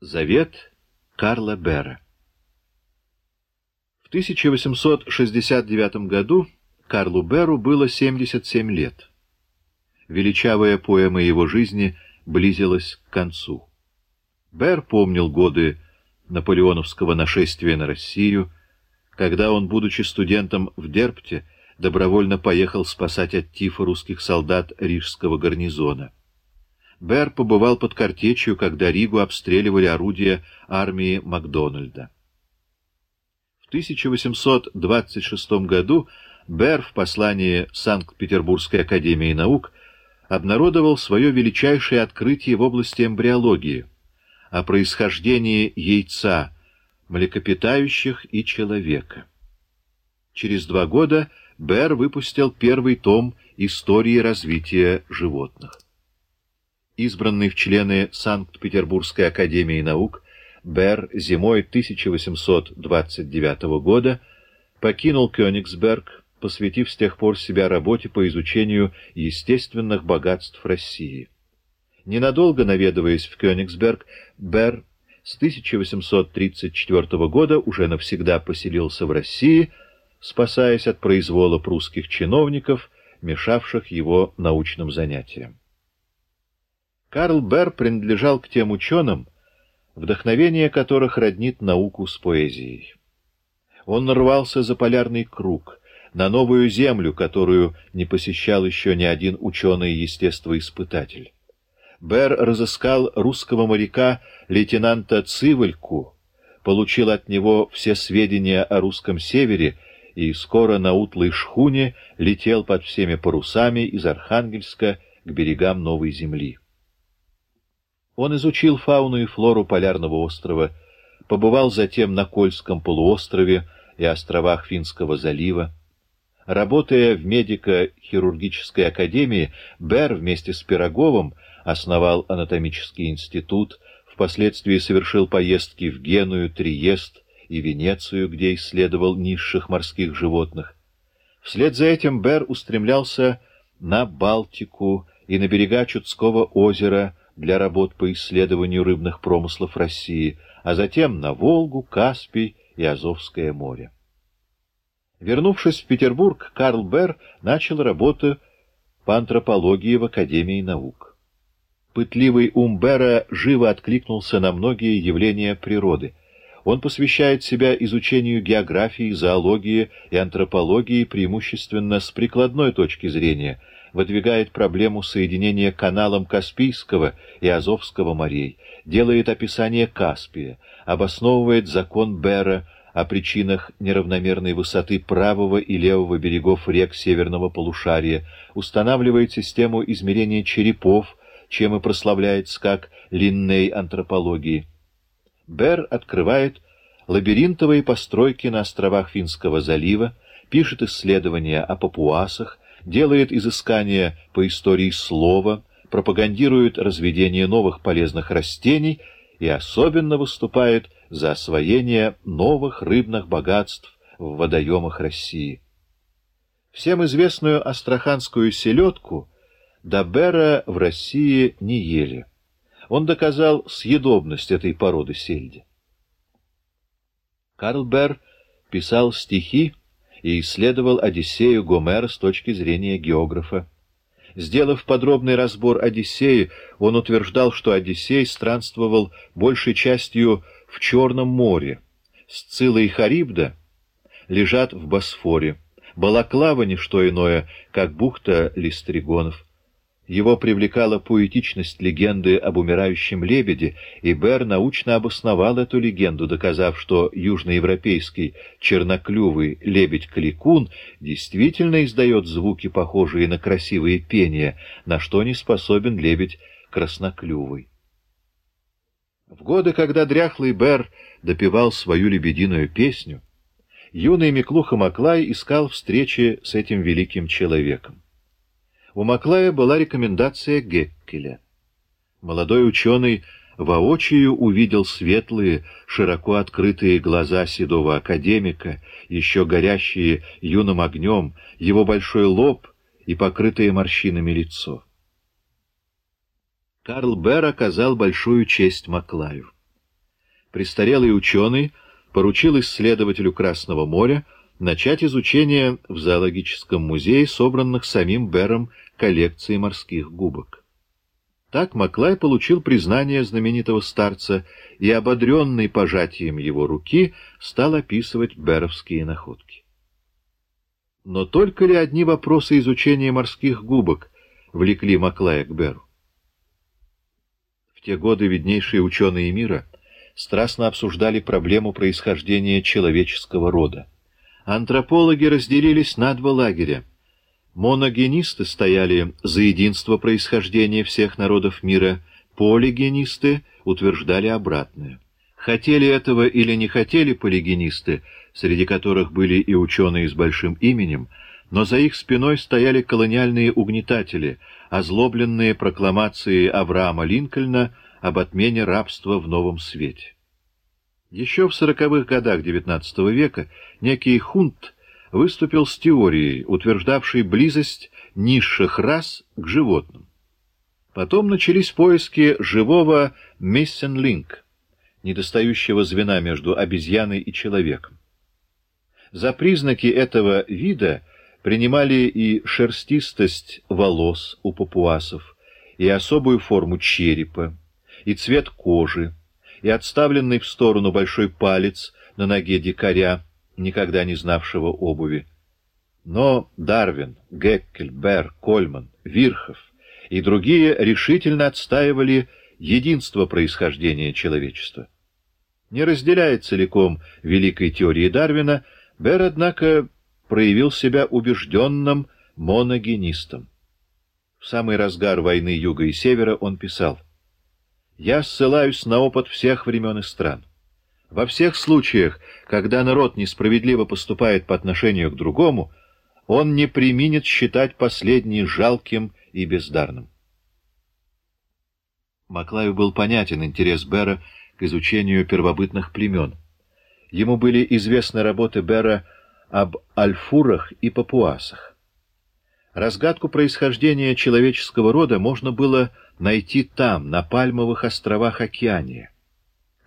Завет Карла Бера В 1869 году Карлу Беру было 77 лет. Величавая поэма его жизни близилась к концу. Бер помнил годы наполеоновского нашествия на Россию, когда он, будучи студентом в Дерпте, добровольно поехал спасать от тифа русских солдат рижского гарнизона. Бер побывал под картечью, когда Ригу обстреливали орудия армии Макдональда. В 1826 году Бер в послании Санкт-Петербургской академии наук обнародовал свое величайшее открытие в области эмбриологии о происхождении яйца, млекопитающих и человека. Через два года Бер выпустил первый том истории развития животных избранный в члены Санкт-Петербургской академии наук, Бер зимой 1829 года покинул Кёнигсберг, посвятив с тех пор себя работе по изучению естественных богатств России. Ненадолго наведываясь в Кёнигсберг, Бер с 1834 года уже навсегда поселился в России, спасаясь от произвола прусских чиновников, мешавших его научным занятиям. Карл Берр принадлежал к тем ученым, вдохновение которых роднит науку с поэзией. Он нарвался за полярный круг, на новую землю, которую не посещал еще ни один ученый-естествоиспытатель. Берр разыскал русского моряка лейтенанта Цивольку, получил от него все сведения о русском севере и скоро на утлой шхуне летел под всеми парусами из Архангельска к берегам Новой Земли. Он изучил фауну и флору полярного острова, побывал затем на Кольском полуострове и островах Финского залива. Работая в медико-хирургической академии, Бер вместе с Пироговым основал анатомический институт, впоследствии совершил поездки в Геную, Триест и Венецию, где исследовал низших морских животных. Вслед за этим Бер устремлялся на Балтику и на берега Чудского озера, для работ по исследованию рыбных промыслов России, а затем на Волгу, Каспий и Азовское море. Вернувшись в Петербург, Карл Берр начал работу по антропологии в Академии наук. Пытливый ум Берра живо откликнулся на многие явления природы. Он посвящает себя изучению географии, зоологии и антропологии преимущественно с прикладной точки зрения – выдвигает проблему соединения каналом Каспийского и Азовского морей, делает описание Каспия, обосновывает закон Бера о причинах неравномерной высоты правого и левого берегов рек северного полушария, устанавливает систему измерения черепов, чем и прославляется как линней антропологии. Бер открывает лабиринтовые постройки на островах Финского залива, пишет исследования о папуасах, делает изыскания по истории слова, пропагандирует разведение новых полезных растений и особенно выступает за освоение новых рыбных богатств в водоемах России. Всем известную астраханскую селедку Дабера в России не ели. Он доказал съедобность этой породы сельди. Карл Берр писал стихи, и исследовал Одиссею Гомера с точки зрения географа. Сделав подробный разбор Одиссеи, он утверждал, что Одиссей странствовал большей частью в Черном море. Сцилла и Харибда лежат в Босфоре. Балаклава — не что иное, как бухта Листригонов. Его привлекала поэтичность легенды об умирающем лебеде, и Бер научно обосновал эту легенду, доказав, что южноевропейский черноклювый лебедь-кликун действительно издает звуки, похожие на красивые пения, на что не способен лебедь красноклювый. В годы, когда дряхлый Бер допевал свою лебединую песню, юный Миклуха Маклай искал встречи с этим великим человеком. У Маклая была рекомендация Геккеля. Молодой ученый воочию увидел светлые, широко открытые глаза седого академика, еще горящие юным огнем, его большой лоб и покрытое морщинами лицо. Карл Берр оказал большую честь Маклаю. престарелый ученый поручил исследователю Красного моря начать изучение в зоологическом музее собранных самим Бером коллекции морских губок. Так Маклай получил признание знаменитого старца и, ободренный пожатием его руки, стал описывать беровские находки. Но только ли одни вопросы изучения морских губок влекли Маклая к Беру? В те годы виднейшие ученые мира страстно обсуждали проблему происхождения человеческого рода. Антропологи разделились на два лагеря. Моногенисты стояли за единство происхождения всех народов мира, полигенисты утверждали обратное. Хотели этого или не хотели полигенисты, среди которых были и ученые с большим именем, но за их спиной стояли колониальные угнетатели, озлобленные прокламации Авраама Линкольна об отмене рабства в Новом Свете. Еще в сороковых годах XIX века некий Хунт выступил с теорией, утверждавшей близость низших рас к животным. Потом начались поиски живого Мессенлинг, недостающего звена между обезьяной и человеком. За признаки этого вида принимали и шерстистость волос у папуасов, и особую форму черепа, и цвет кожи, и отставленный в сторону большой палец на ноге дикаря, никогда не знавшего обуви. Но Дарвин, Геккель, Берр, Кольман, Вирхов и другие решительно отстаивали единство происхождения человечества. Не разделяя целиком великой теории Дарвина, Берр, однако, проявил себя убежденным моногенистом. В самый разгар войны Юга и Севера он писал — я ссылаюсь на опыт всех времен и стран. Во всех случаях, когда народ несправедливо поступает по отношению к другому, он не применит считать последний жалким и бездарным. Маклаю был понятен интерес Бера к изучению первобытных племен. Ему были известны работы Бера об альфурах и папуасах. Разгадку происхождения человеческого рода можно было найти там, на Пальмовых островах Океания.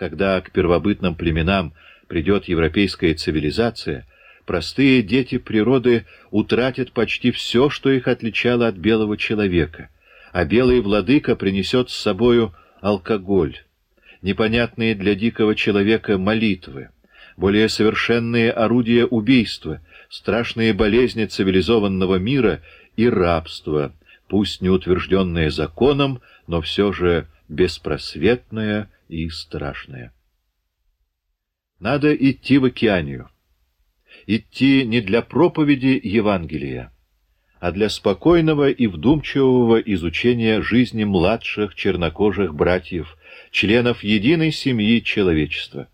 Когда к первобытным племенам придет европейская цивилизация, простые дети природы утратят почти все, что их отличало от белого человека, а белый владыка принесет с собою алкоголь, непонятные для дикого человека молитвы, более совершенные орудия убийства, страшные болезни цивилизованного мира и рабство, пусть не утвержденное законом, но все же беспросветное и страшное. Надо идти в океанию. Идти не для проповеди Евангелия, а для спокойного и вдумчивого изучения жизни младших чернокожих братьев, членов единой семьи человечества.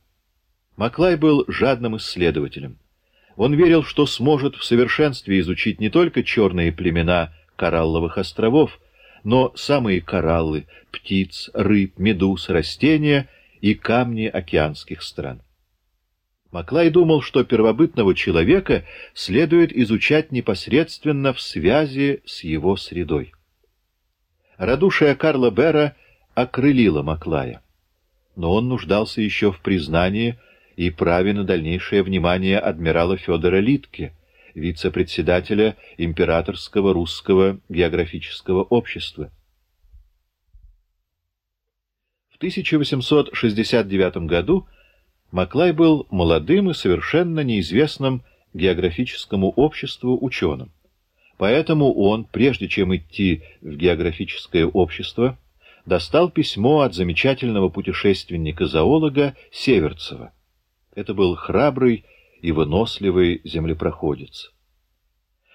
Маклай был жадным исследователем. Он верил, что сможет в совершенстве изучить не только черные племена коралловых островов, но самые кораллы, птиц, рыб, медуз, растения и камни океанских стран. Маклай думал, что первобытного человека следует изучать непосредственно в связи с его средой. Радушие Карла Бера окрылило Маклая, но он нуждался еще в признании и праве на дальнейшее внимание адмирала Федора Литке, вице-председателя Императорского русского географического общества. В 1869 году Маклай был молодым и совершенно неизвестным географическому обществу ученым. Поэтому он, прежде чем идти в географическое общество, достал письмо от замечательного путешественника-зоолога Северцева. Это был храбрый и выносливый землепроходец.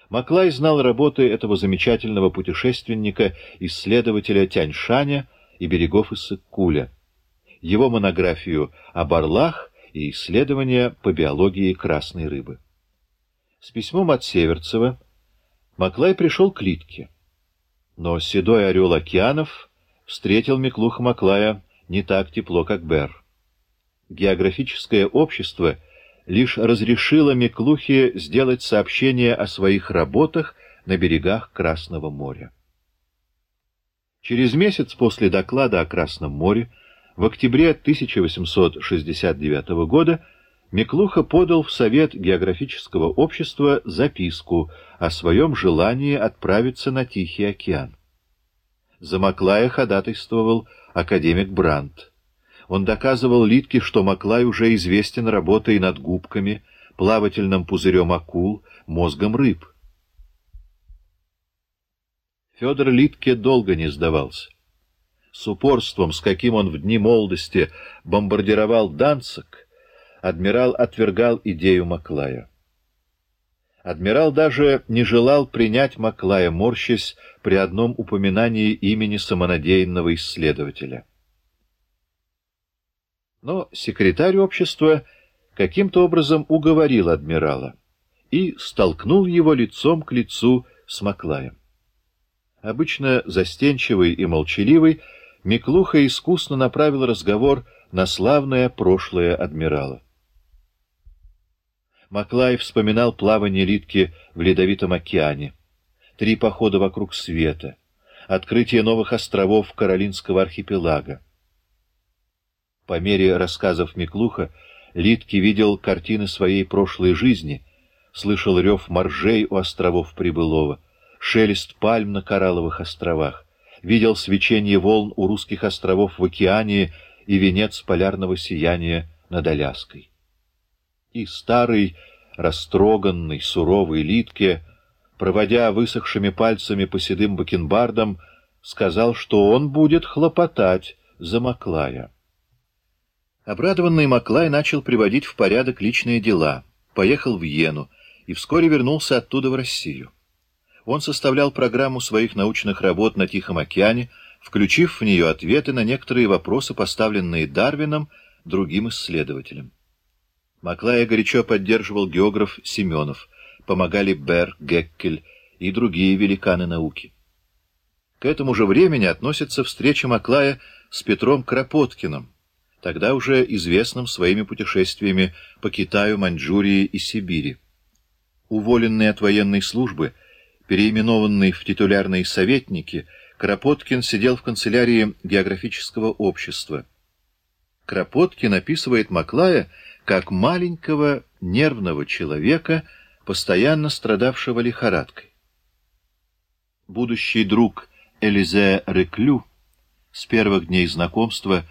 Маклай знал работы этого замечательного путешественника, исследователя Тяньшаня и берегов Иссык-Куля, его монографию об орлах и исследования по биологии красной рыбы. С письмом от Северцева Маклай пришел к Литке, но седой орел океанов встретил Миклуха Маклая не так тепло, как Берр географическое общество лишь разрешило Миклухе сделать сообщение о своих работах на берегах Красного моря. Через месяц после доклада о Красном море В октябре 1869 года Миклуха подал в Совет географического общества записку о своем желании отправиться на Тихий океан. За Маклая ходатайствовал академик Брандт. Он доказывал Литке, что Маклай уже известен работой над губками, плавательным пузырем акул, мозгом рыб. Федор Литке долго не сдавался. С упорством, с каким он в дни молодости бомбардировал Данцик, адмирал отвергал идею Маклая. Адмирал даже не желал принять Маклая, морщась при одном упоминании имени самонадеянного исследователя. Но секретарь общества каким-то образом уговорил адмирала и столкнул его лицом к лицу с Маклаем. Обычно застенчивый и молчаливый, Миклуха искусно направил разговор на славное прошлое адмирала. Маклай вспоминал плавание Литки в Ледовитом океане, три похода вокруг света, открытие новых островов Каролинского архипелага. По мере рассказов Миклуха Литки видел картины своей прошлой жизни, слышал рев моржей у островов Прибылова, шелест пальм на Коралловых островах, видел свечение волн у русских островов в океане и венец полярного сияния над Аляской и старый, растроганный, суровый Литке, проводя высохшими пальцами по седым бакенбардам, сказал, что он будет хлопотать за Маклая. Обрадованный Маклай начал приводить в порядок личные дела, поехал в Йену и вскоре вернулся оттуда в Россию. Он составлял программу своих научных работ на Тихом океане, включив в нее ответы на некоторые вопросы, поставленные Дарвином другим исследователям. Маклая горячо поддерживал географ Семенов, помогали Бер, Геккель и другие великаны науки. К этому же времени относится встреча Маклая с Петром Кропоткиным, тогда уже известным своими путешествиями по Китаю, Маньчжурии и Сибири. Уволенный от военной службы, переименованный в титулярные советники, Кропоткин сидел в канцелярии географического общества. Кропоткин описывает Маклая как маленького нервного человека, постоянно страдавшего лихорадкой. Будущий друг Элизе Реклю с первых дней знакомства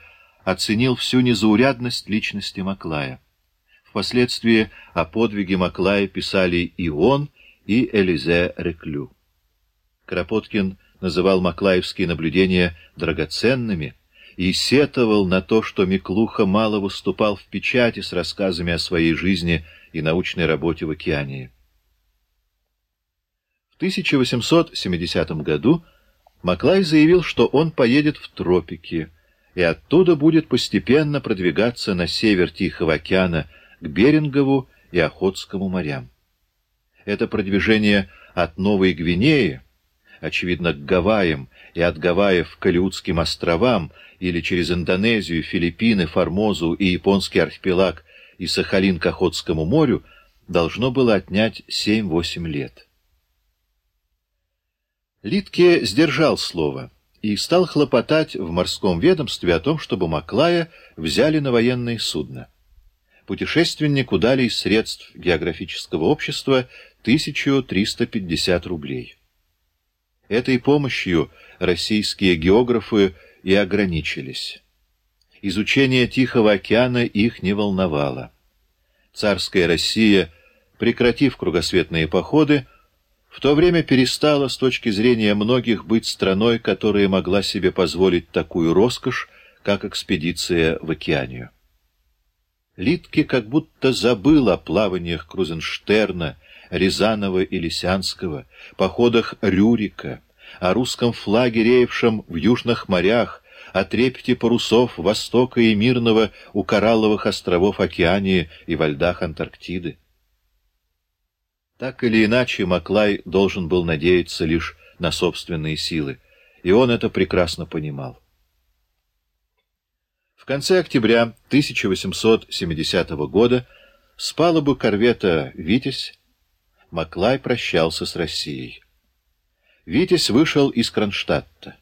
оценил всю незаурядность личности Маклая. Впоследствии о подвиге Маклая писали и он, и Элизе Реклю. Кропоткин называл маклаевские наблюдения драгоценными — и сетовал на то, что Миклуха мало выступал в печати с рассказами о своей жизни и научной работе в океане. В 1870 году Маклай заявил, что он поедет в тропики и оттуда будет постепенно продвигаться на север Тихого океана к Берингову и Охотскому морям. Это продвижение от Новой Гвинеи, очевидно, к Гавайям и от Гавайев к Алиутским островам или через Индонезию, Филиппины, Формозу и японский архипелаг и Сахалин к Охотскому морю должно было отнять 7-8 лет. Литке сдержал слово и стал хлопотать в морском ведомстве о том, чтобы Маклая взяли на военные судна. Путешественнику дали из средств географического общества 1350 рублей. Этой помощью российские географы и ограничились. Изучение Тихого океана их не волновало. Царская Россия, прекратив кругосветные походы, в то время перестала с точки зрения многих быть страной, которая могла себе позволить такую роскошь, как экспедиция в океанию. Литке как будто забыл о плаваниях Крузенштерна, Рязанова и Лисянского, походах Рюрика, о русском флаге, реевшем в южных морях, о трепете парусов Востока и Мирного у коралловых островов Океании и во льдах Антарктиды. Так или иначе, Маклай должен был надеяться лишь на собственные силы, и он это прекрасно понимал. В конце октября 1870 года с палубы корвета «Витязь» Маклай прощался с Россией. Витязь вышел из Кронштадта.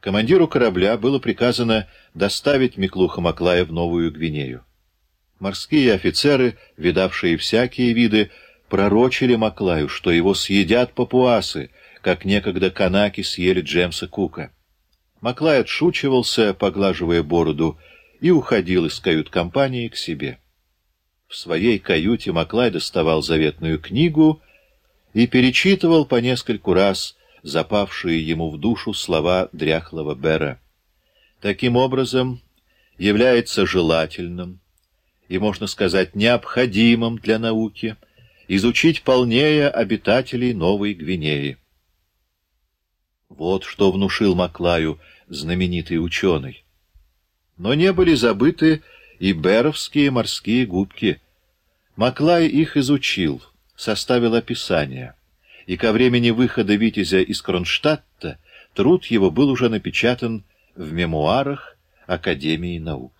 Командиру корабля было приказано доставить Миклуха Маклая в Новую Гвинею. Морские офицеры, видавшие всякие виды, пророчили Маклаю, что его съедят папуасы, как некогда канаки съели Джемса Кука. Маклай отшучивался, поглаживая бороду, и уходил из кают-компании к себе. В своей каюте Маклай доставал заветную книгу и перечитывал по нескольку раз запавшие ему в душу слова дряхлого Бера. Таким образом, является желательным и, можно сказать, необходимым для науки изучить полнее обитателей Новой Гвинеи. Вот что внушил Маклаю знаменитый ученый. Но не были забыты и беровские морские губки. Маклай их изучил, составил описание, и ко времени выхода Витязя из Кронштадта труд его был уже напечатан в мемуарах Академии наук.